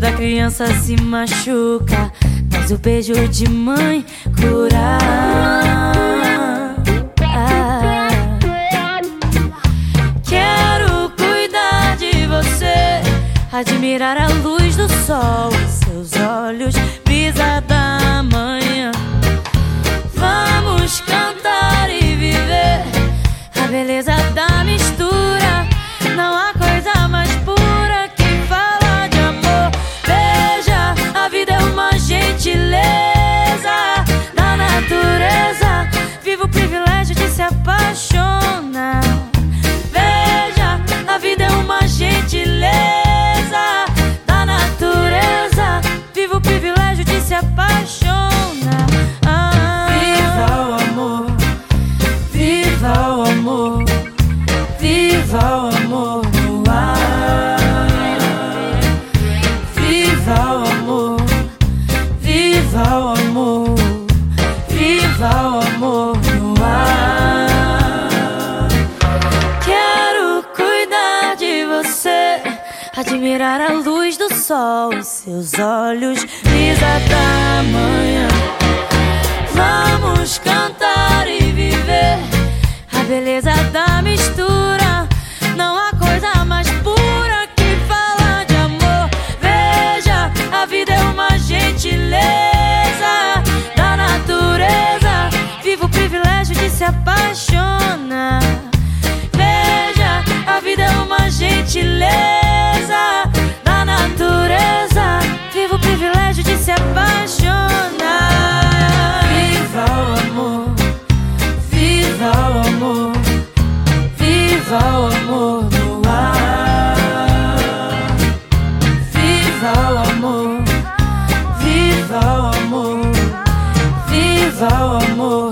Toda criança se machuca, mas o beijo de mãe cura. Quero cuidar de você, admirar a luz do sol, seus olhos, admirar a luz do sol e seus olhos, brisa da manhã. Vamos cantar e viver a beleza da mistura. levar amor.